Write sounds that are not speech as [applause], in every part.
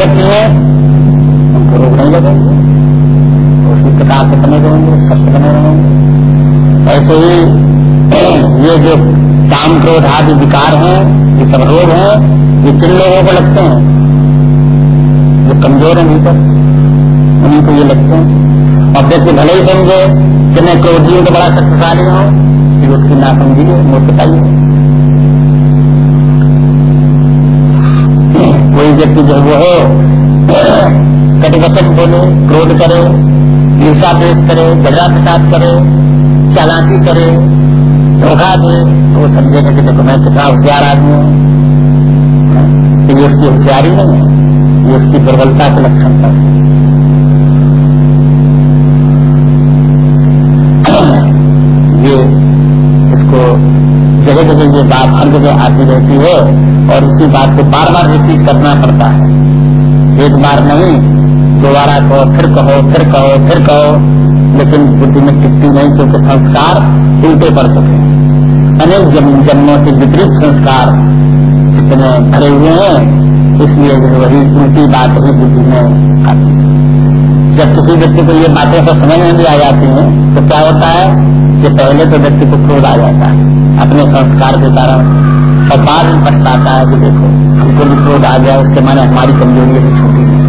है। उनको रोग नहीं लगेंगे। उसी प्रकार से बने रहेंगे सत्य बने रहेंगे ऐसे ही [clears throat] ये जो काम क्रोध आदि विकार हैं, ये सब रोग हैं, ये किन लोगों को लगते हैं? जो कमज़ोर है भीतर। उन्हीं को ये लगते हैं। और व्यक्ति भले ही समझे कि मैं क्रोधी हूँ तो बड़ा शक्तिशाली हूँ फिर उसकी ना समझिए मूर्खता ही। कोई व्यक्ति जो वो हो [clears throat] कटिवचन बोले, क्रोध करे ईर्षा पेश करे झगड़ा प्रसाद करे, चालाकी करे, धोखा दे तो वो समझेगा कि देखो मैं कितना होशियार आदमी हूँ। तो ये उसकी होशियारी नहीं है, ये उसकी दुर्बलता के लक्षण है। [clears throat] ये इसको जगह जगह ये बात हर जगह आती रहती है। और इसी बात को बार बार रिपीट करना पड़ता है। एक बार नहीं, दोबारा कहो, फिर कहो फिर कहो फिर कहो, लेकिन बुद्धि में टिकती नहीं क्योंकि संस्कार उल्टे पड़ चुके हैं। अनेक जन्मों से विपरीत संस्कार जितने भरे हुए हैं, इसलिए वही उल्टी बात ही बुद्धि में आती है। जब किसी व्यक्ति को ये बातें तो समझ में भी आ जाती हैं तो क्या होता है कि पहले तो व्यक्ति को क्रोध आ जाता है, अपने संस्कार के कारण। और बाद में पछताता है कि देखो, हमको भी क्रोध आ गया, उसके माने हमारी कमज़ोरी भी छोटी है।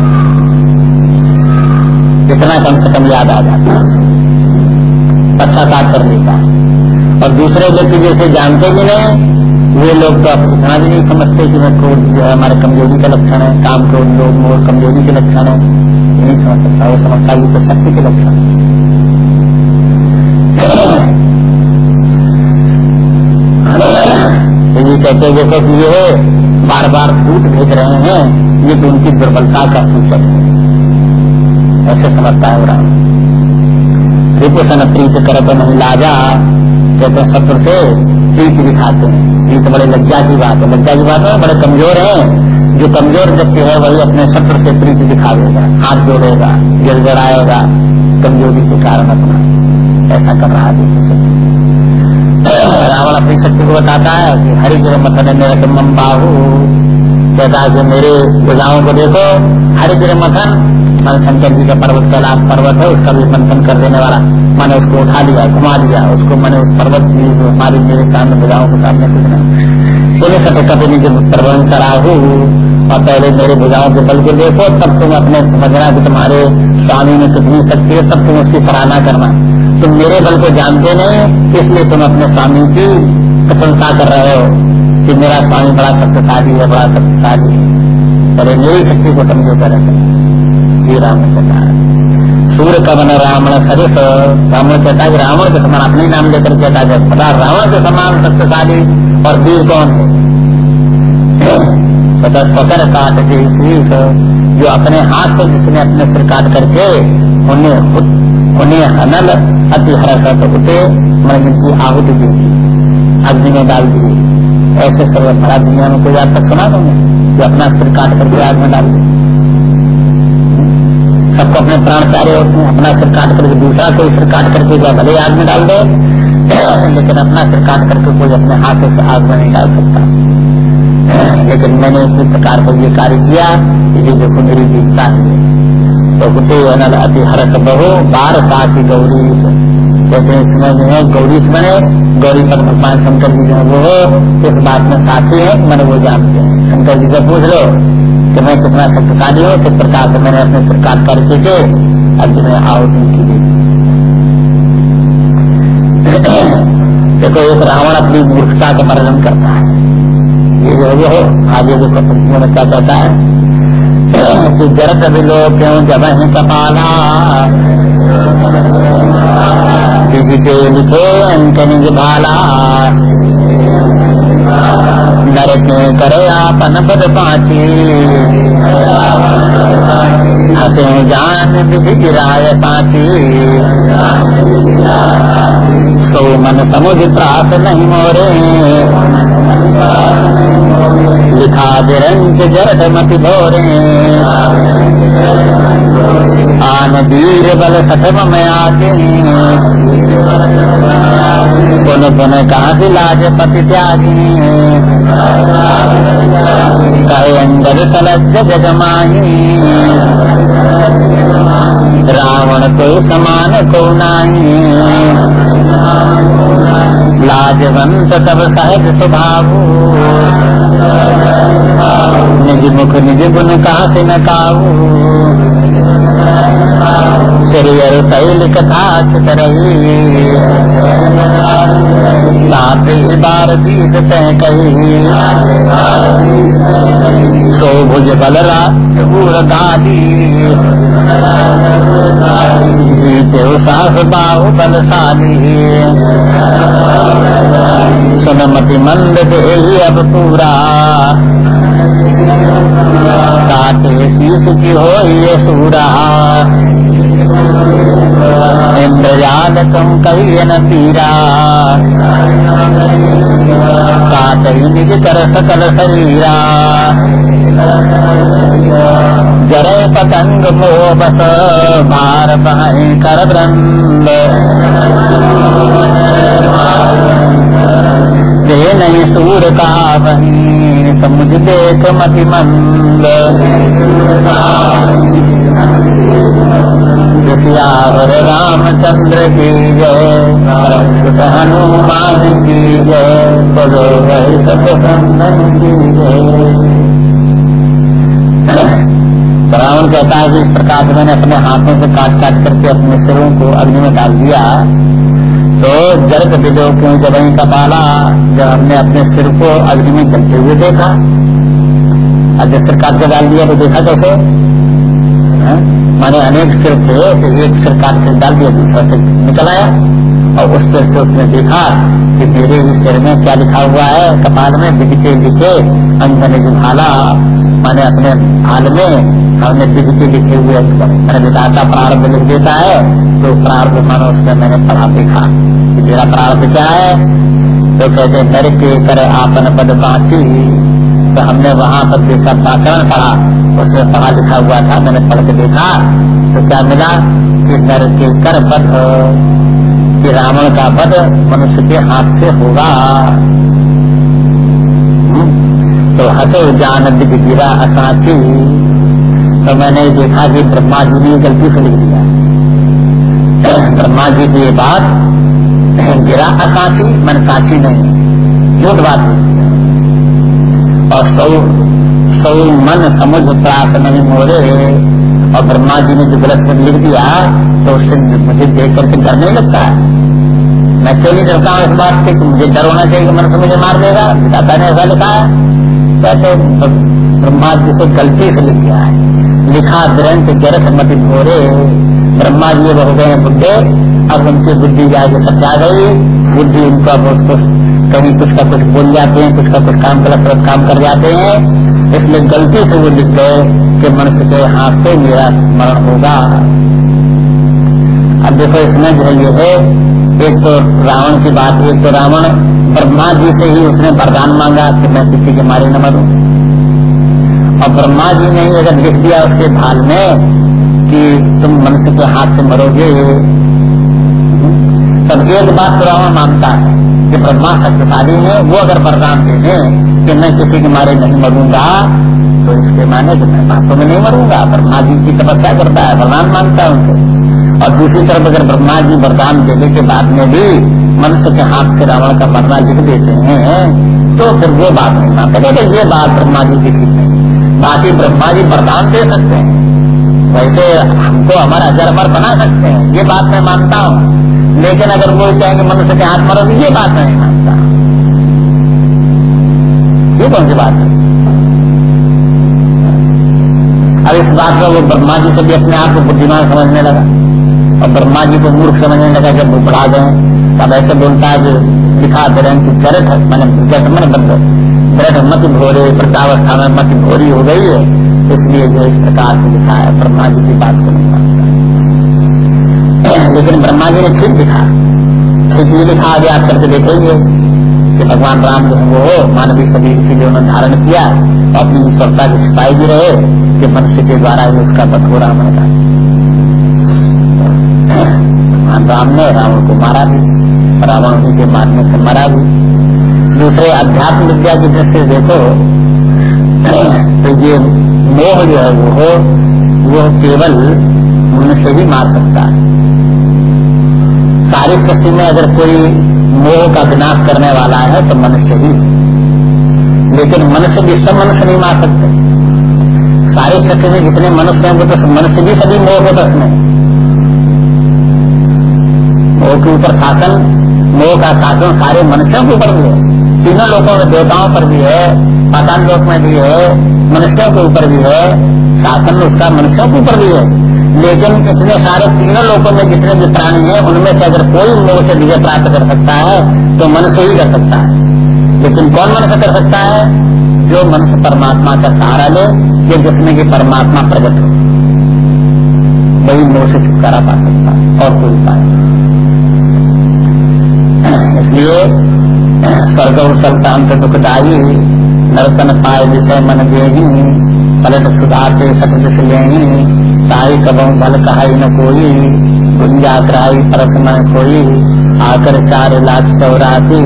इतना कम से कम याद आ जाता है। पश्चाताप कर लेता और दूसरे व्यक्ति जैसे जानते भी नहीं, वे लोग तो इतना भी नहीं समझते कि मैं क्रोध जो है हमारे कमज़ोरी का लक्षण है, काम क्रोध लोग मोह कमज़ोरी के लक्षण है। नहीं समझ सकता, वो समझता ये तो शक्ति के लक्षण है। [clears throat] तो ये कहते देखो कि ये बार बार झूठ भेज रहे हैं, ये तो उनकी दुर्बलता का सूचक है। ऐसे समझता है राम। रिपुसन प्रीत करत नहीं लाजा, कहते शत्रु से प्रीत दिखाते हैं। ये तो बड़े लज्जा की बात है। लज्जा की बात है, बड़े कमज़ोर है। जो कमज़ोर व्यक्ति है, वही अपने शत्रु से प्रीति दिखावेगा हाथ जोड़ेगा गिड़गड़ाएगा कमज़ोरी के कारण अपना ऐसा कर रहा है। रावण अपनी शक्ति को बताता है कि हरि गिर मथन मेरे मम बाहू। कहता है मेरे भुजाओं को देखो, हरि गिर मथन मन शंकर जी का पर्वत कैलाश पर्वत है, उसका भी मंथन कर देने वाला। मैंने उसको उठा लिया, घुमा लिया, उसको मैंने उस पर्वत की हमारी मेरे सामने भुजाओं के सामने कुछ नहीं। सोने सटे कभी नहीं जब प्रबंध कराहू और पहले मेरे भुजाओं के बल को देखो, तब तुम अपने समझना कि तुम्हारे स्वामी में कितनी शक्ति है, तब तुम उसकी सराहना करना। तुम मेरे बल को जानते नहीं, इसलिए तुम अपने स्वामी की प्रशंसा कर रहे हो कि मेरा स्वामी बड़ा शक्तिशाली है, बड़ा शक्तिशाली है। अरे मेरी शक्ति को समझो कर ये रावण कहता है। सूर्य का बना रावण सरिस रावण कहता है रावण के समान अपने नाम लेकर कहता है रावण के समान शक्तिशाली और वीर कौन है। पता स्वकर काट के जो अपने हाथ से जिसने अपने सिर काट करके उन्हें उन्हें हनल अति हरकत होते मैं जिनकी आहुति दी थी, अग्नि में डाल दी। ऐसे सर्व भरा दुनिया में कोई आज तक सुना तुमने जो अपना सिर काट करके आग में डाल दी? सबको अपने प्राण प्यारे होते हैं, अपना सिर काट करके दूसरा कोई सिर काट करके क्या भले आग में डाल दे, लेकिन अपना सिर काट करके कोई अपने हाथों से आग में नहीं डाल सकता। लेकिन मैंने इसी प्रकार को ये कार्य किया ये देखो मेरी जीवता है। तो होते अनल अति हरक बहु, बार साथी गौरी हैं इसमें जो है गौरी बने, गौरी पर भगवान शंकर जी जो है वो इस बात में साथी है, मैंने वो जानते हैं। शंकर जी से पूछ लो कि मैं कितना शक्तिशाली हूँ, किस प्रकार से मैंने अपने सरकार करके के अब मैं आहुति की [clears throat] देखो, एक रावण अपनी मूर्खता का वर्णन करता है। जो वो आगे जो में क्या कहता है, कि जरत बिलो क्यों जब ही कपाला। विधि लिखे निज भाला। नर के करे आपन पद पाची हसे जान विधि गिराय पाची सो मन समुझ प्रास नहीं मोरे। लिखा विरंज जरद मति भोरे आन वीर बल सठम में आते पुन पुन कहा लाज पति त्यागी कहे अंदर सलज जगमाही रावण को समान को नाही लाजवंत तब सहज स्वभाव निज मुख निज गुण कहा से न काऊ शरीर तैल कथा रही। साथ बार बीस तय कही। सो भुज बलरा गादी। जीते सास बाहु बलशाली सुनमति मंद दे अब पूरा। काटे शीश की हो ये सूरा। इंद्रजाल तुम कही न पीरा। काट निज कर सकल शरीरा। जरे पतंग मोह बस भार कर ब्रंद दे नहीं सूर का वही समुझ देख मति मंद। सियावर रामचंद्र की जय हनुमान की जय बोलो भाई सतसंदन की जय रावण कहता है कि इस प्रकार से मैंने अपने हाथों से काट काट करके अपने सिरों को अग्नि में डाल दिया। तो जर्क दिलो क्यों जब वही कपाला जब हमने अपने सिर को अग्नि में जलते हुए देखा। और जब सिर काट के डाल दिया तो देखा कैसे? मैंने अनेक सिर थे तो एक सिर काट के डाल दिया, दूसरा सिर निकल आया। और उस तरह से उसने देखा कि मेरे ही सिर में क्या लिखा हुआ है, कपाल में दिखते लिखे, अंगने भाला। मैंने अपने हाल में हमने दिखते लिखे हुए मैंने विधाता प्रारंभ लिख देता है तो प्रारंभ मानो उसमें मैंने पढ़ा देखा कि मेरा प्रारंभ क्या है? तो कहते, नर के कर आपन पद बांची तो हमने वहाँ पर देखा, व्याकरण पढ़ा, उसमें पढ़ा लिखा हुआ था, मैंने पढ़ के देखा तो क्या मिला कि नर के कर पद कि रावण का पद मनुष्य के हाथ से होगा। तो हसे जान दिख गिरा असाची तो मैंने देखा कि ब्रह्मा जी ने गलती से लिख दिया। ब्रह्मा जी की ये बात गिरा असाची मन साची नहीं। झूठ बात और सौ सौ मन समझ प्राप्त नहीं मोरे। और ब्रह्मा जी ने जो गलत में लिख दिया तो उससे मुझे देख करके डर नहीं लगता। है मैं क्यों नहीं डरता हूँ इस बात से कि मुझे डर होना चाहिए कि मनुष्य मुझे मार देगा? दादा ने ऐसा लिखा है। कहते ब्रह्मा जी से गलती से लिख गया है। लिखा ग्रंथ जरत मत भोरे ब्रह्मा जी हो गए बुद्धे अब उनकी बुद्धि जाके सत्या गई। बुद्धि उनका अब उसको कहीं कुछ का कुछ बोल जाते हैं, कुछ का कुछ काम गलत गलत काम कर जाते हैं। इसलिए गलती से वो लिख गए कि मनुष्य के हाथ से मेरा मरण होगा। अब देखो, इसमें जो ये है एक तो रावण की बात एक तो रावण ब्रह्मा जी से ही उसने वरदान मांगा कि मैं किसी के मारे न मरूं। और ब्रह्मा जी ने अगर लिख दिया उसके भाल में कि तुम मनुष्य के हाथ से मरोगे, तब एक बात तो रावण मानता है कि ब्रह्मा शक्तिशाली है, वो अगर वरदान दे दें कि मैं किसी के मारे नहीं मरूँगा तो इसके माने कि मैं बातों में नहीं मरूँगा। ब्रह्मा जी की तपस्या करता है, वरदान मानता है उनसे और दूसरी तरफ़ अगर ब्रह्मा जी वरदान देने के बाद में भी मनुष्य के हाथ से रावण का मरना लिख देते हैं तो फिर वो बात नहीं मानते लेकिन ये बात ब्रह्मा जी की ठीक नहीं। बाकी ब्रह्मा जी वरदान दे सकते हैं। वैसे हमको हमारा अजर अमर बना सकते हैं, ये बात मैं मानता हूँ। लेकिन अगर वो चाहेंगे मनुष्य के हाथ मरो ये बात मैं नहीं मानता। ये कौन सी बात है? अब इस बात पर वो ब्रह्मा जी से भी अपने आप को बुद्धिमान समझने लगा। और ब्रह्मा जी को मूर्ख समझने लगा जब वो बढ़ा गए। तब ऐसे बोलता है दिखा दे रहे हैं कि जरत है। मैंने जट मन बदल। दृढ़ मत भोरे, वृद्धावस्था में मत भोरी हो गई है। इसलिए जो इस प्रकार से लिखा है ब्रह्मा जी की बात को नहीं मानता। लेकिन ब्रह्मा जी ने ठीक लिखा ठीक ये लिखा आगे आप करके देखेंगे कि भगवान राम जो है वो मानवीय शरीर के लिए उन्होंने धारण किया। और अपनी ईश्वरता की छिपाई भी रहे कि मनुष्य के द्वारा ही उसका हो रावण का भगवान राम ने, रावण को मारा भी, रावण उन्हीं के मारने से मरा भी। दूसरे अध्यात्म विद्या की दृष्टि देखो तो ये मोह जो है वो वो केवल मनुष्य ही मार सकता है। सारी सृष्टि में अगर कोई मोह का विनाश करने वाला है तो मनुष्य ही लेकिन मनुष्य भी सब मनुष्य नहीं मार सकते। सारी सृष्टि में जितने मनुष्य हैं, वो तो मनुष्य भी सभी मोह बस में मोह के ऊपर शासन, मोह का शासन, सारे मनुष्यों के ऊपर भी है। तीनों लोगों में देवताओं पर भी है पाताल लोक में भी है, मनुष्यों के ऊपर भी है, शासन उसका मनुष्यों के ऊपर भी है। लेकिन इतने सारे तीनों लोगों में जितने भी प्राणी हैं, उनमें से अगर कोई मोह से विजय प्राप्त कर सकता है तो मनुष्य ही कर सकता है। लेकिन कौन मनुष्य कर सकता है? जो मनुष्य परमात्मा का सहारा ले, या जिसमें की परमात्मा प्रकट हो। वही मोह से छुटकारा पा सकता है, और कोई पाए इसलिए स्वर्ग सल्तान से दुखदायी नरतन पाए विषय मन दे पलट सुधार से सत ले ताई कबों बल कहाई न कोई गुंजा कराई परस न कोई आकर चार लाख चौरासी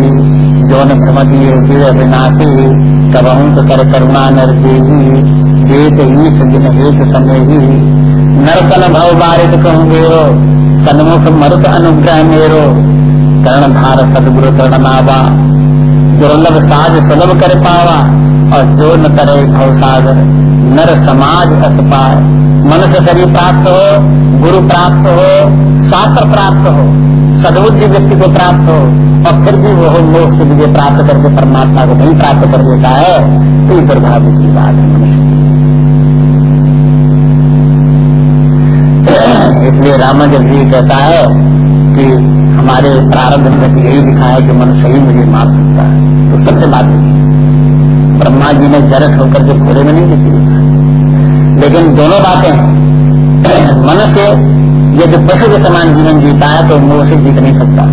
जो न भ्रमदिए जीव विनाशी। कबहू तो कर करुणा नर देवी देत ही सजन हेत समय ही नरतन भव बारित कहूँगे सन्मुख मरुत अनुग्रह मेरो। कर्ण धार सदगुरु कर्ण नावा दुर्लभ साज सुलभ कर पावा और जो न करे भवसागर, नर समाज अस पाए। मनुष्य शरीर प्राप्त हो, गुरु प्राप्त हो, शास्त्र प्राप्त हो, सदबुद्धि व्यक्ति को प्राप्त हो, और फिर भी वो मोक्ष से विजय प्राप्त करके परमात्मा को नहीं प्राप्त कर देता है तो ये दुर्भाग्य की बात है मनुष्य [coughs] इसलिए रामा जब जी कहता है कि हमारे प्रारंभ में यही लिखा है कि मनुष्य ही मुझे मार सकता है। तो सबसे बात ब्रह्मा जी ने जरत होकर के घोड़े में नहीं लिखी लेकिन दोनों बातें मनुष्य यदि पशु के समान जीवन जीता है तो मोह से जीत नहीं सकता।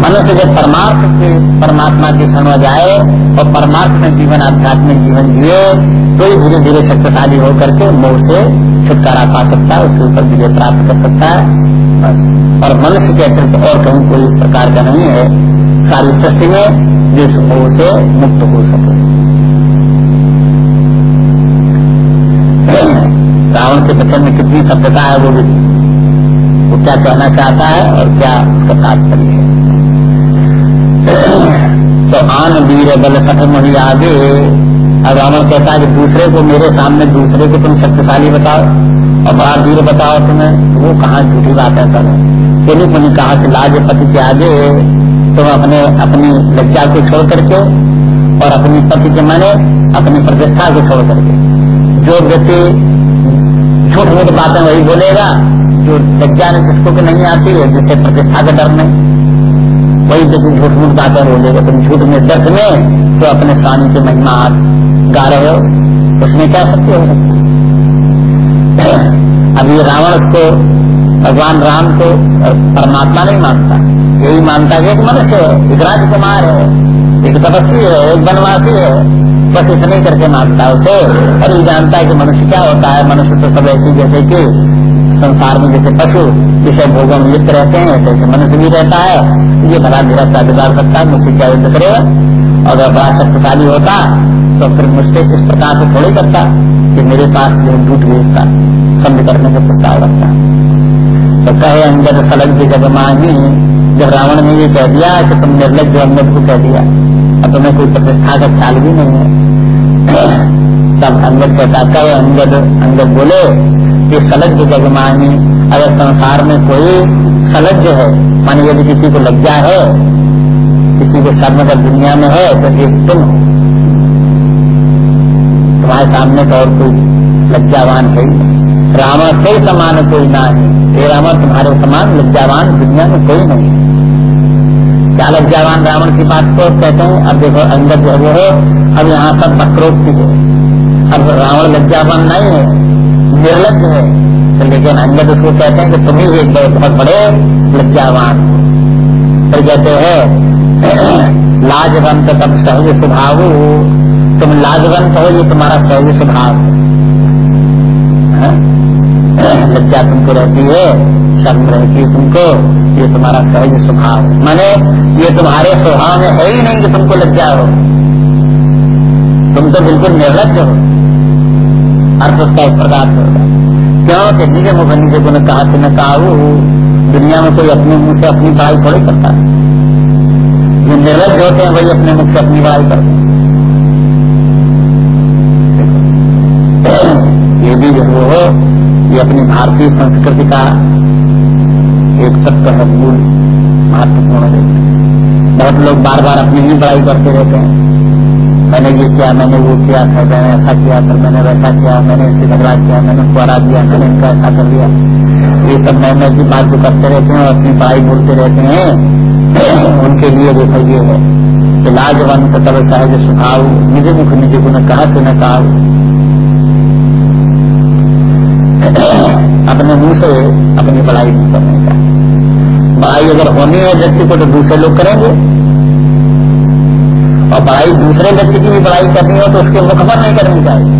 मनुष्य जब परमार्थ के, परमात्मा की क्षण जाए और परमार्थ में जीवन, आध्यात्मिक जीवन जिए तो ही धीरे धीरे शक्तिशाली होकर के मोह से छुटकारा पा सकता है, उसके ऊपर विजय प्राप्त कर सकता है। बस। और मनुष्य के अतिरिक्त और कहीं कोई प्रकार का नहीं है। सारी सृष्टि में जिस मोह से मुक्त हो सके। रावण के वचन में कितनी सभ्यता है वो भी वो क्या कहना चाहता है और क्या उसका तात्पर्य है। तो आन वीर बल सठम ही आगे। अब रावण कहता है कि दूसरे को मेरे सामने, दूसरे को तुम शक्तिशाली बताओ। और बड़ा वीर बताओ तुम्हें, वो कहा झूठी बात है? सर तेनी को कहा कि लाज पति के आगे तुम अपने, अपनी लज्जा को छोड़ करके और अपनी पति के माने अपनी प्रतिष्ठा को छोड़ करके। जो व्यक्ति झूठ मूठ बातें वही बोलेगा, जो लज्जा ने जिसको भी नहीं आती है जिससे प्रतिष्ठा का डर में, वही व्यक्ति झूठ मूठ बातें बोलेगा। तुम झूठ में दर्द में तो अपने स्वामी की महिमा आप गा रहे हो, उसमें क्या सत्य हो सकती अब ये रावण को, भगवान राम को परमात्मा नहीं मानता। यही मानता है एक मनुष्य है, एक राजकुमार है, एक तपस्वी है, एक बनवासी है। बस इतने करके मानता उसे। और ये जानता है कि मनुष्य क्या होता है। मनुष्य तो सब ऐसी जैसे कि संसार में जैसे पशु, जिसे भोगों में लिप्त रहते हैं जैसे मनुष्य भी रहता है। ये भला क्या बिगाड़ सकता है मुझसे क्या युद्ध करेगा? अगर बड़ा शक्तिशाली होता तो फिर मुझसे इस प्रकार से थोड़ी करता कि मेरे पास जो झूठ भेजता समझ करने का प्रस्ताव रखता। तो कहे अंजन सलग की जगमानी जब रावण ने ये कह दिया कि तुम निर्लज जो अंगद को कह दिया। और तुम्हें कोई प्रतिष्ठा का ख्याल भी नहीं है। तब अंगद कहता, कहे अंगद अंगद बोले कि सलग सलज जगमानी अगर संसार में कोई सलज है, मानी यदि किसी को लज्जा है, किसी को शर्म अगर दुनिया में है तो एक तुम तुम्हारे सामने तो और कोई लज्जावान है रावण कोई समान कोई ना है। ये रावण, तुम्हारे समान लज्जावान दुनिया में कोई नहीं क्या लज्जावान रावण की बात को कहते हैं? अब देखो अंगद जो वो, अब यहाँ पर वक्रोक्ति है। अब रावण लज्जावान नहीं है, निर्लज है। तो लेकिन अंगद उसको कहते हैं कि तुम ही एक बहुत बड़े लज्जावान फिर कहते हैं, [clears throat] लाजवंत तब सहज स्वभाव तुम लाजवंत हो ये तुम्हारा सहज स्वभाव है। हाँ? लज्जा तुमको रहती है, शर्म रहती है तुमको, ये तुम्हारा सहज स्वभाव है। माने, ये तुम्हारे स्वभाव में है ही नहीं कि तुमको लज्जा हो। तुम तो बिल्कुल निर्लज हो। अर्थ उसका एक पदार्थ होगा क्यों? कि निज मुख निज गुण कहा कि न काऊ दुनिया में कोई अपने मुँह से अपनी पढ़ाई थोड़ी करता है। जो निर्लज होते हैं, वही अपने मुख से अपनी पढ़ाई करते हैं। ये भी जो वो ये अपनी भारतीय संस्कृति का एक तत्व है मूल महत्वपूर्ण है बहुत लोग बार बार अपनी ही बड़ाई करते रहते हैं। मैंने ये किया, मैंने वो किया था मैंने ऐसा किया था मैंने वैसा किया, मैंने इससे झगड़ा किया, मैंने उसको हरा दिया, मैंने इनका ऐसा कर दिया। ये सब मैं मैं की बात जो करते रहते हैं और अपनी बड़ाई बोलते रहते हैं। उनके लिए देखो ये है कि लाजवंत तब सहज सुखाऊ निज मुख, निज गुण, कहा न कहा। अपने मुँह से अपनी बड़ाई नहीं करने का बड़ाई अगर होनी है, व्यक्ति को तो दूसरे लोग करेंगे। और बड़ाई दूसरे व्यक्ति की भी बड़ाई करनी हो तो उसके मुख पर नहीं करनी चाहिए।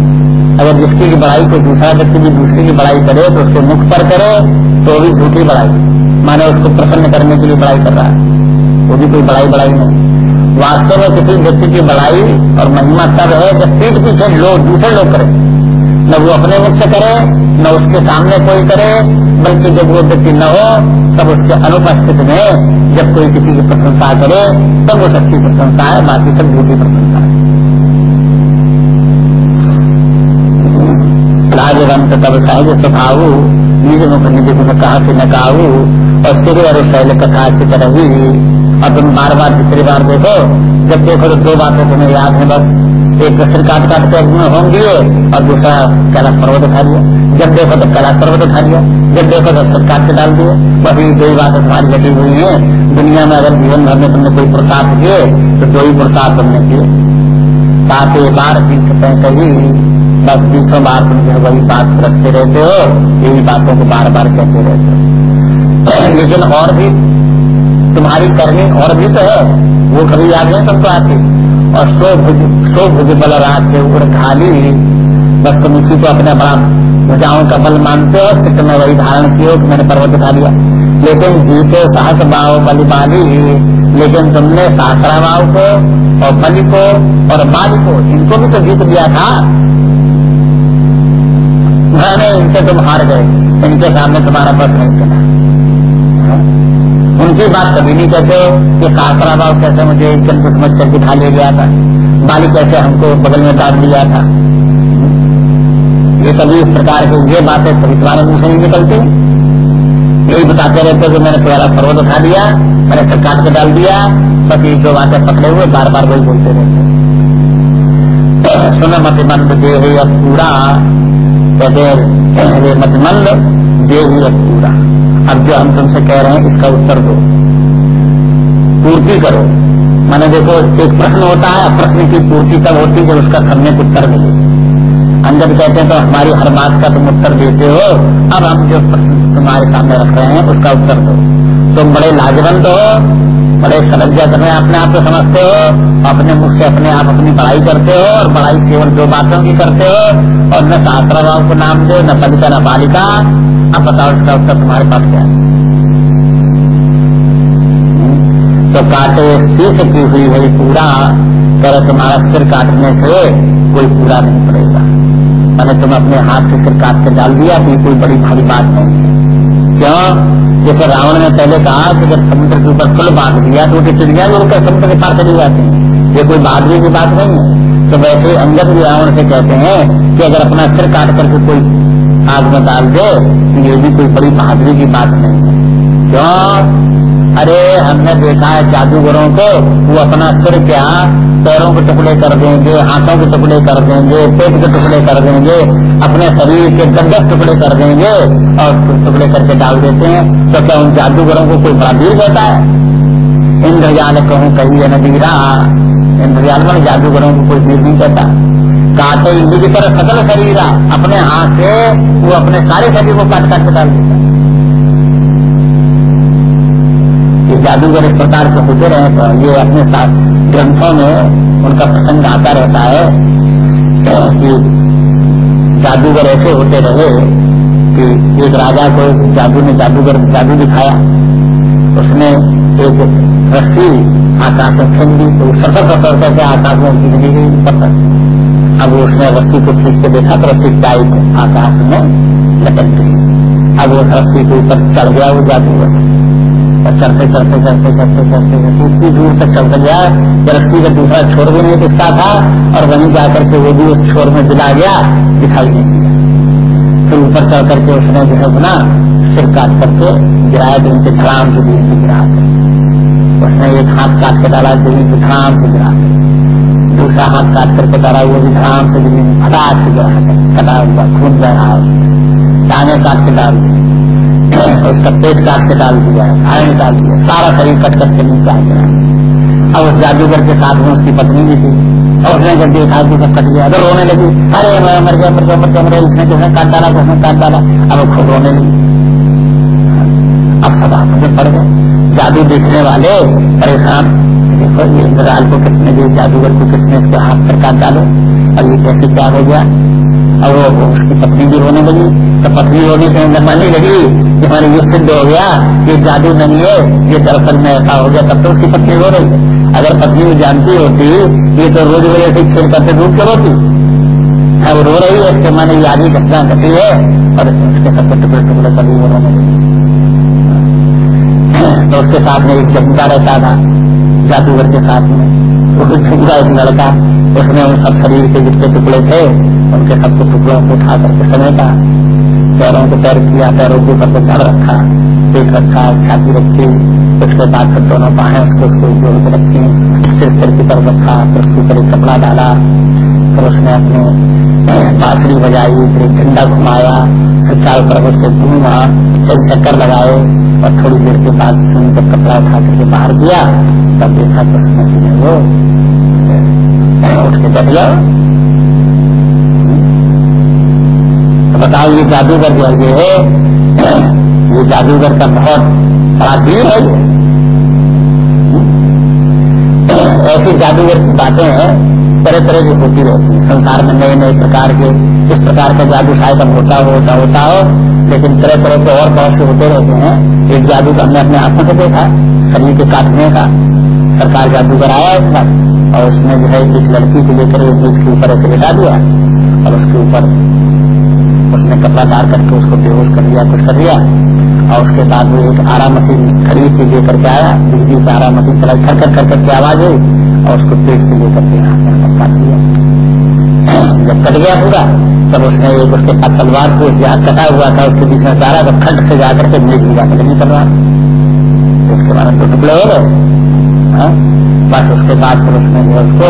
अगर जिसकी की बड़ाई को दूसरा व्यक्ति भी दूसरे की बड़ाई करे तो उसके मुख पर करे तो भी झूठी बड़ाई। माने उसको प्रसन्न करने के लिए बड़ाई कर रहा है। वो भी कोई बड़ाई बड़ाई नहीं। वास्तव में किसी व्यक्ति की बड़ाई और महिमा तब है जब पीठ पीछे लोग, दूसरे लोग करें। न वो अपने मुख से करे, न उसके सामने कोई करे, बल्कि जब वो व्यक्ति न हो, तब उसके अनुपस्थित में जब कोई किसी की प्रशंसा करे, तब वो सच्ची प्रशंसा है, बाकी सब झूठी प्रशंसा है। राजवंत तब सहज स्वभाव निज मुख निज गुण कहा से न और सिर और शैल कथा की तरह ही और तुम बार बार दूसरी बार देखो, जब देखो तो दो बातें तुम्हें याद है बस। एक सिर काट काट के होम दिए और दूसरा कैलाश पर्वत उठा लिया जब देखो तो कैलाश पर्वत उठा लिया जब देखो तो सिर काट के डाल दिए वही दो बातें तुम्हारी लगी हुई है। दुनिया में अगर जीवन भर में तुमने कोई प्रसाद किए तो दो ही प्रसाद तुमने किए। सात बार बीस कही, बस बीसों बार तुम जो वही बात रखते रहते हो, यही बातों को बार बार कहते रहते हो। लेकिन और भी, तुम्हारी करनी और भी तो है। वो कभी याद नहीं तुमको आती और सो भुज सो भुज बल रात के ऊपर खाली। बस तुम उसी को अपने बड़ा भुजाओं का बल मानते हो चित्त में वही धारण किए कि मैंने पर्वत उठा लिया। लेकिन जीते साहस भाव बलि बाली। लेकिन तुमने सासरा भाव को और बलि को और बाली को, इनको भी तो जीत लिया था। नहीं इनसे तुम हार गए। इनके सामने तुम्हारा बस नहीं चला। उनकी बात कभी नहीं कहते कि शास्त्रा भाव कैसे मुझे जन्म समझ कर दिखा ले गया था। बाली कैसे हमको बगल में डाल दिया था। ये कभी इस प्रकार की ये बातें कभी तुम्हारे मुँह से नहीं निकलती। यही बताते रहते कि मैंने तुम्हारा पर्वत उठा दिया, मैंने सब काट के डाल दिया, बस ये जो बातें पकड़े हुए बार बार वही बोलते रहते सुन मतमंद दे पूरा कहते मतमंद दे अब पूरा अब जो हम तुमसे कह रहे हैं, इसका उत्तर दो। पूर्ति करो। मैंने देखो, एक प्रश्न होता है, प्रश्न की पूर्ति तब होती है जब उसका सम्यक उत्तर मिले। अंदर कहते हैं तो हमारी हर बात का तुम उत्तर देते हो। अब हम जो प्रश्न तुम्हारे सामने रख रहे हैं, उसका उत्तर दो। तुम बड़े लाजवंत हो, बड़े सरज्जा समय अपने आप को समझते हो, अपने मुख से अपने आप अपनी पढ़ाई करते हो, और पढ़ाई केवल दो बातों की करते हो, और न शास्त्र को नाम दो, न बलिका न बालिका। अब बताओ इसका उत्तर तुम्हारे पास क्या है? तो काटे शीश की हुई वही पूरा करे तुम्हारा सिर काटने से कोई पूरा नहीं पड़ेगा। मैंने तुम अपने हाथ से सिर काट के डाल दिया तो कोई बड़ी भारी बात नहीं क्यों? जैसे रावण ने पहले कहा कि जब समुद्र के ऊपर पुल बाँध दिया तो उनकी चिड़िया भी उनके समुद्र के पार चली जाती है। ये कोई बहादुरी की बात नहीं है। तो वैसे अंगद भी रावण से कहते हैं कि अगर अपना सिर काट करके कोई आग में डाल दे ये भी कोई बड़ी बहादुरी की बात नहीं। क्यों? अरे, हमने देखा है जादूगरों को, वो अपना सिर क्या? पैरों के टुकड़े कर देंगे, हाथों के टुकड़े कर देंगे, पेट के टुकड़े कर देंगे, अपने शरीर के दस टुकड़े कर देंगे, और टुकड़े करके डाल देते हैं। तो क्या उन जादूगरों को कोई बड़ा वीर कहता है? इंद्रजाल कहूँ कही नदीरा इंद्रजाल जादूगरों को कोई वीर नहीं कहता काटे इंद्र तरह सकल शरीर अपने हाथ से वो अपने सारे शरीर को काट काट डाल देता ये जादूगर इस प्रकार के होते रहे तो ये अपने साथ ग्रंथों में उनका प्रसंग आता रहता है तो कि जादूगर ऐसे होते रहे कि एक राजा को जादू ने जादूगर जादू दिखाया। उसने एक रस्सी आकाश में फेंक दी तो सफ़र सफ़र करके आकाश में बिजली ऊपर अब उसने रस्सी को खींच के देखा तो रस्सी टाइट आकाश में लटक गई। अब वो रस्सी के ऊपर चढ़ गया, वो जादूगर और चढ़ते चढ़ते चढ़ते चढ़ते चढ़ते चढ़ते, इतनी दूर तक चलते गया रस्सी का दूसरा छोर भी नहीं दिखता था और वहीं जाकर के वो भी उस छोर में दिला गया, दिखाई नहीं दिया। फिर ऊपर चढ़ करके उसने जो है अपना सिर काट करके गिराया तो उनके धड़ाम से भी गिरा उसने एक हाथ काट के डाला ज़मीन को धड़ाम से गिरा दूसरा हाथ काट करके डाला वो भी धड़ाम से ज़मीन फटाक से गिरा कटा हुआ, खून बह रहा टांगे काट के डाल दिया उसका पेट काट के डाल दिया घायल डाल दिया, सारा शरीर कट कट के नीचे आ गया। अब उस जादूगर के साथ में उसकी पत्नी भी थी। और उसने जब देखा कि सब कट गया तो रोने लगी। अरे मर गया मर गया मर गया मर गया इसने किसने काट डाला किसने काट डाला। अब खुद रोने लगी। अब सब आँखों पड़ गए। जादू देखने वाले परेशान। देखो ये इंद्राल को किसने दी जादूगर को किसने इसके हाथ पर काट डालो? और ये कैसे क्या हो गया? और वो उसकी पत्नी भी रोने लगी। तो पत्नी रोने अंदर मानने लगी कि हमारे ये सिद्ध हो गया, ये जादू नहीं है, ये दरअसल में ऐसा हो गया, तब तो उसकी पत्नी रो रही है। अगर पत्नी जानती होती, ये तो रोज रोज ऐसे खेल करते रूप के रोती अब रो रही है, इसके माने याद ही घटना घटी है, और उसके सबसे टुकड़े टुकड़े कभी वो रोने लगी। तो उसके साथ में एक जमींदा रहता था। जादूगर के साथ में। वो झुका एक लड़का। उसने उन सब शरीर के जितने टुकड़े थे, उनके सबको टुकड़ों को उठा करके समेटा। पैरों को पैर किया, पैरों के ऊपर धड़ रखा पेट रखा, छाती रखी, उसके बाद फिर दोनों बाहें उसको उसको जोड़ के रखी, सिर सिर की तरफ़ रखा, फिर उसके ऊपर कपड़ा डाला। फिर उसने अपने बांसुरी बजाई, फिर झंडा घुमाया, फिर चारों तरफ़ उसको घूमा, फिर चक्कर लगाए, और थोड़ी देर के बाद सुन जब कपड़ा उठा करके बाहर दिया तब देखा तो उसमें वो उठ के बैठ गया। तो बताओ, ये जादूगर जो है, ये ये जादूगर का बहुत बड़ा भीड़ है ऐसी जादूगर की बातें हैं तरह तरह की होती रहती है। संसार में नए नए प्रकार के, इस प्रकार का जादू शायद अब होता हो, होता होता हो, लेकिन तरह तरह के और बहुत से होते रहते हैं। एक जादू का हमने अपने आँखों से देखा, शरीर के काटने का। सरकार जादूगर आया उसका, और उसने जो है एक लड़की को लेकर एक बीच के ऊपर ऐसे बिठा दिया और उसके ऊपर उसने कपड़ा डाल करके उसको बेहोश कर दिया कुछ कर दिया, और उसके बाद वो एक आरा मशीन खरीद के लेकर के आया। बिजली से आरा मशीन चलाई खर खर कर करके आवाज़ हुई। और उसको पेट से लेकर के यहाँ से काट दिया जब कट गया पूरा, तब उसने एक उसके पास तलवार को जहाँ कटा हुआ था, उसके बीच में चारा तो खंड से जाकर के मेज के लगी तलवार उसके बाद तो टुकड़े हो गए। हाँ? बस उसके बाद फिर उसने जो उसको,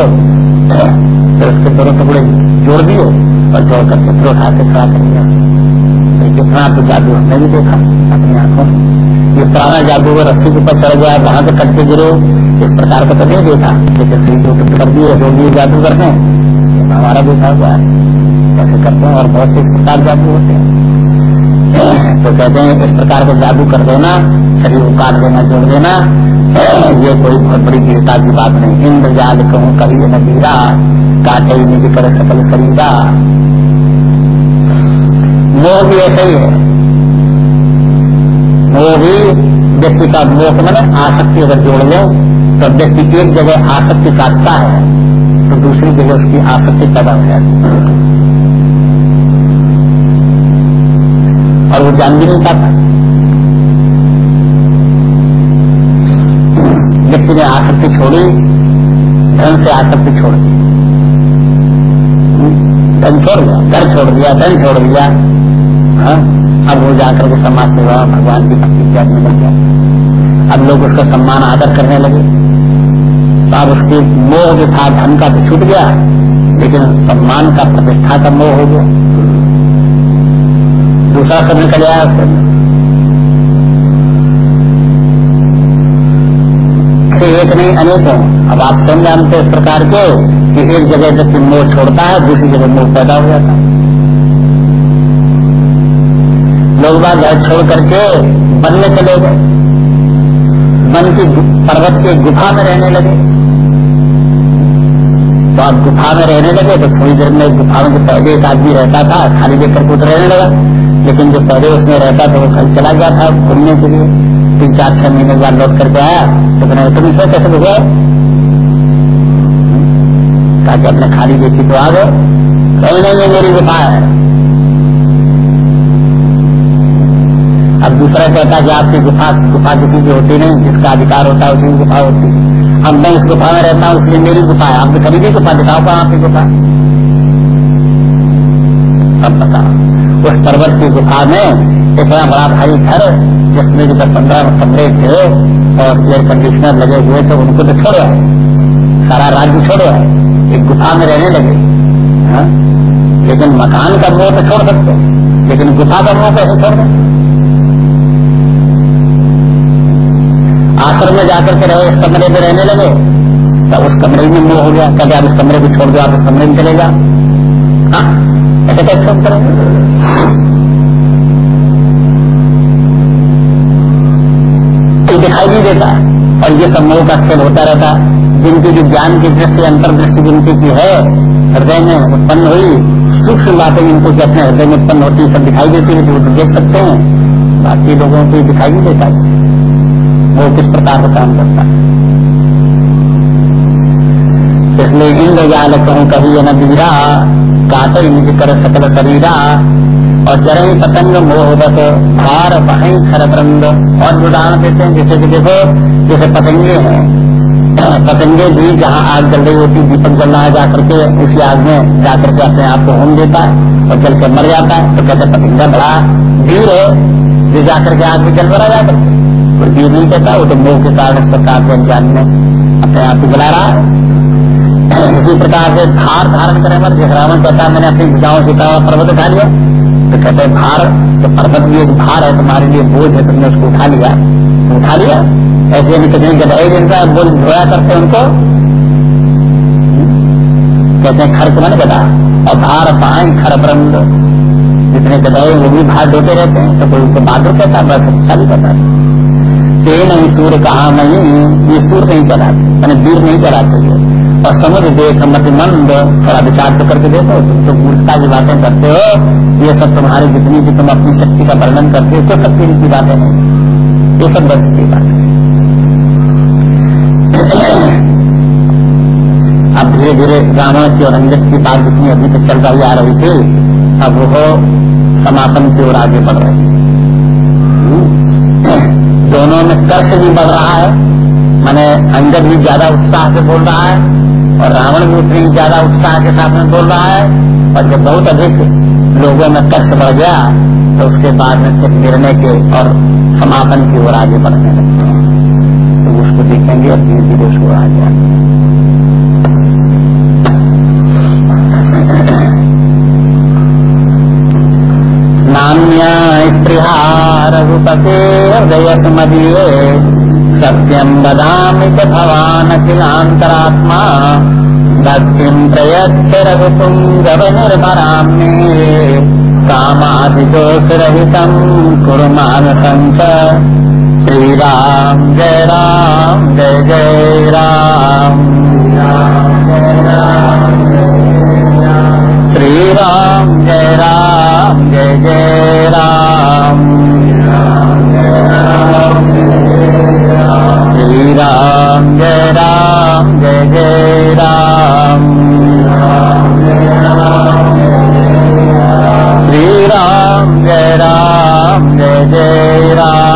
फिर उसके दोनों टुकड़े जोड़ दिए और जोड़ करके फिर उठा के खड़ा कर दिया। कितना तो जादू हमने भी देखा, अपनी आँखों ये पुराना जादू वो रस्सी के ऊपर चढ़ गया, वहाँ से कट के गिरे, इस प्रकार का तो नहीं देखा। लेकिन श्री को कर दिए जो भी जादू करते हैं हमारा देखा हुआ है। ऐसे करते हैं और बहुत से इस प्रकार जादू होते हैं। तो कहते हैं, इस प्रकार का जादू कर देना, शरीर को काट देना, जोड़ देना, ये कोई बहुत बड़ी वीरता की बात नहीं। इंद्र जाल कहूँ, कभी न वीरा, काटे निधि कर सकल शरीरा। मोह भी ऐसा ही है। मोह भी व्यक्ति का मोह मैंने आसक्ति अगर जोड़ ले तो व्यक्ति एक जगह आसक्ति काटता है तो दूसरी जगह उसकी आसक्ति पैदा हो जाती है। और वो जान भी नहीं पाता। व्यक्ति ने आसक्ति छोड़ी, धन से आसक्ति छोड़ दी। धन छोड़ दिया, घर छोड़ दिया, धन छोड़ दिया। हाँ? अब वो जाकर के समाज सेवा भगवान की भक्ति त्याग में लग गया। अब लोग उसका सम्मान आदर करने लगे। तो अब उसके मोह जो था, धन का तो छूट गया, लेकिन सम्मान का प्रतिष्ठा का मोह हो गया। दूसरा सब निकल आया एक नहीं, अनेकों अब आप स्वयं जानते इस प्रकार के कि एक जगह व्यक्ति मोह छोड़ता है, दूसरी जगह मोह पैदा हो जाता है। लोग बात घर छोड़ करके वन में चले गए। वन की पर्वत के गुफा में रहने लगे। तो आप गुफा में रहने लगे तो थोड़ी देर में गुफा में जो पहले एक आदमी रहता था, खाली देख करके रहने लगा। लेकिन जो पहले उसमें रहता था, वो कल चला गया था घूमने के लिए। तीन, चार, छह महीने बाद लौट करके आया। तो मैंने तुम इसे कैसे बुझे कहा कि, अपने खाली देखी तो आ गए। कहीं, नहीं मेरी गुफा है। अब दूसरा कहता है कि आपकी गुफा गुफा किसी की होती नहीं, जिसका अधिकार होता है उसी की गुफा होती है। अब मैं इस गुफा में रहता हूँ, इसलिए मेरी गुफा है। आपने खरीदी गुफा दिखाओ कहा आपकी गुफा अब बता उस पर्वत की गुफा में इतना बड़ा भारी घर, जिसमें जो दस पंद्रह कमरे थे और एयर कंडीशनर लगे हुए थे, उनको तो छोड़ो। है सारा राज्य छोड़ो। है एक गुफा में रहने लगे। हा? लेकिन मकान का मोह तो छोड़ सकते। लेकिन गुफा का मोह कैसे छोड़ सकते आश्रम में जाकर के रहे इस कमरे में रहने लगे। तो उस कमरे में मोह हो गया कभी आप इस कमरे को छोड़ दो आप उस कमरे में चले जाओ। हाँ, ऐसे कैसे छोड़ करेंगे दिखाई नहीं देता और ये सब मोह का खेल होता रहता। जिनकी जो ज्ञान की दृष्टि अंतर्दृष्टि जिनकी की है हृदय में उत्पन्न हुई सूक्ष्म बातें जिनको की अपने हृदय में उत्पन्न होती सब दिखाई देती है तो देख सकते हैं। बाकी लोगों को दिखाई नहीं देता। वो किस प्रकार का काम करता है? इसलिए इंद्र जाल कहूँ कही न बीरा काटे निज कर सकल शरीरा। और जरही पतंग मोहबत, भार बही खरबरंद और उदाहरण देते हैं, जैसे कि देखो, जैसे पतंगे हैं। पतंगे भी जहाँ आग जल रही होती, दीपक जल रहा है जाकर के उसी आग में जाकर के अपने आप को होम देता है और जल के मर जाता है। तो कहते पतंगा बड़ा वीर है, जो जाकर के आग में जल भरा जाकर वीर नहीं कहता, वो तो मोह के कारण प्रकार के अनजान में अपने आप को जला रहा है। इसी प्रकार से भार धारण करे मर जिस रावण कहता मैंने अपनी भुजाओं से कहा, पर्वत उठा लिया। तो कहते हैं, भार तो पर्वत भी एक भार है, तुम्हारे लिए बोझ है, तुमने उसको उठा लिया। उठा लिया। ऐसे नहीं कितने गदाई जिनका बोझ धोया करते उनको। कहते हैं खर्च मन गदा, और भार पाए खर ब्रंद जितने गदाए वो भी भार ढोते रहते हैं तो कोई उनको बहादुर कहता बस अच्छा भी कहता है। नहीं सूर्य कहा नहीं, ये सूर्य नहीं चलाते मैंने वीर नहीं चलाते ये। और समझ देख मत मंद, थोड़ा विचार तो करके देखो तुम तो मूर्खता की बातें करते हो, ये सब तुम्हारी जितनी भी तुम अपनी शक्ति का वर्णन करते हो तो शक्ति की बातें नहीं ये सब बस की बात अब धीरे धीरे रावण की और अंगत की बात जितनी अभी तक चल रही आ रही थी, अब वो समापन की ओर आगे बढ़ रही दोनों में कर्ष भी बढ़ रहा है। मैंने अंगद भी ज़्यादा उत्साह से बोल रहा है और रावण भी उतनी ज़्यादा उत्साह के साथ में बोल रहा है। और जब बहुत अधिक लोगों में कर्ष बढ़ गया तो उसके बाद में फिर निर्णय के और समापन की ओर आगे बढ़ने लगते हैं तो उसको देखेंगे और धीरे धीरे उसको आगे गया रघुपते हृदय मदीये सत्यं वदामि च भवान् किलान्तरात्मा भक्तिं प्रयच्छ रघुपुं गवनिर्भरां मे कामादिदोषरहितं श्रीराम जय राम, जय जय राम। श्रीराम जय राम, जय जय 감사합니다.